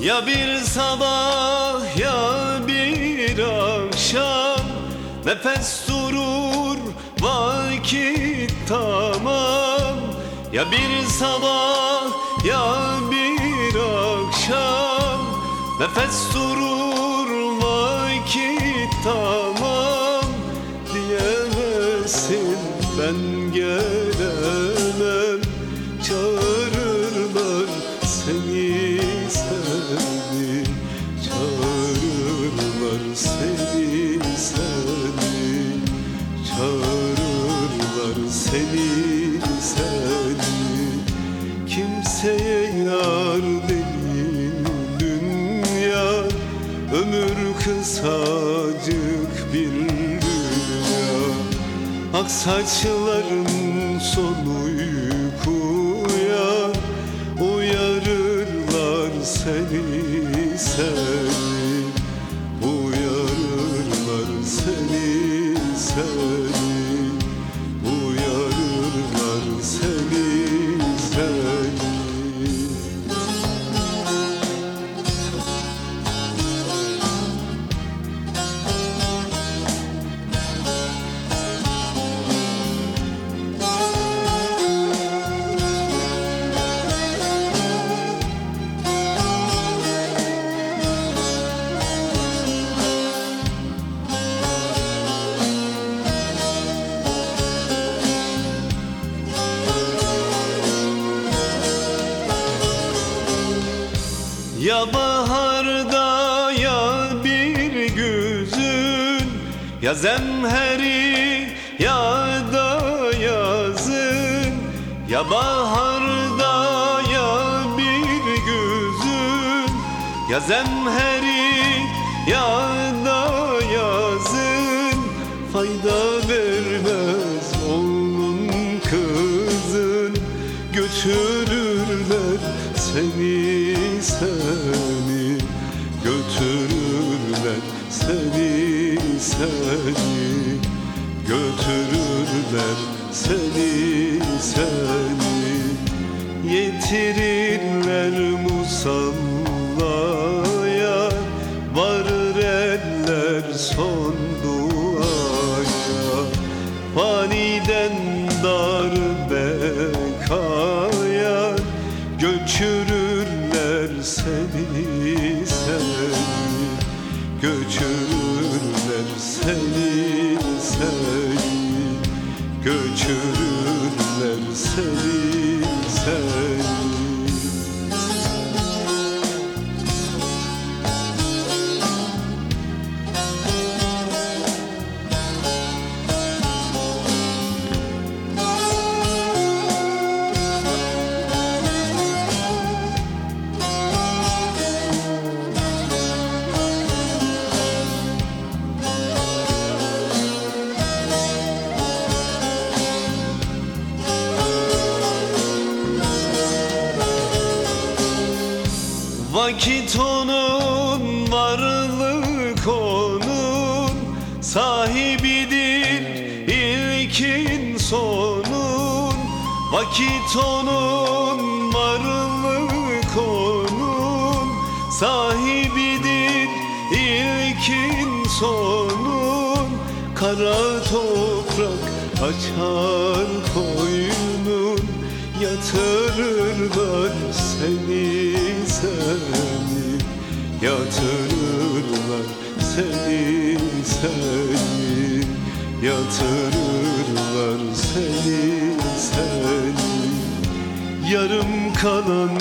Ya bir sabah ya bir akşam Nefes durur vakit tamam. Ya bir sabah ya bir akşam Nefes durur vakit tamam Diyemezsin ben gelemem Çağırırlar seni seni. Çağırırlar seni seni. Kimseye yar değil dünya. Ömür kısacık bir dünya. Ak saçların son uykuya. Uyarırlar seni seni baharda ya bir güzün Ya zemheri ya da yazın. Ya baharda ya bir güzün Ya zemheri ya da yazın. Fayda vermez onun kızın Götürürler seni seni seni Götürürler seni seni. Yetirirler musallaya Varır eller son Göçürürler seni seni Vakit onun, varlık onun Sahibidir ilkin sonun Vakit onun, varlık onun Sahibidir ilkin sonun Kara toprak açar koynun Yatırırlar seni seni. Yatırırlar seni seni. Yatırırlar seni seni. Yarım kalan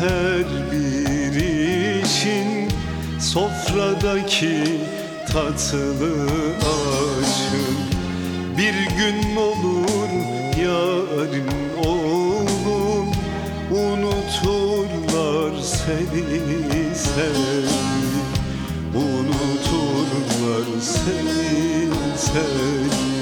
her bir işin Sofradaki tatlı aşın Bir gün olur yarın oğlum Unuturlar seni seni Unuturlar seni seni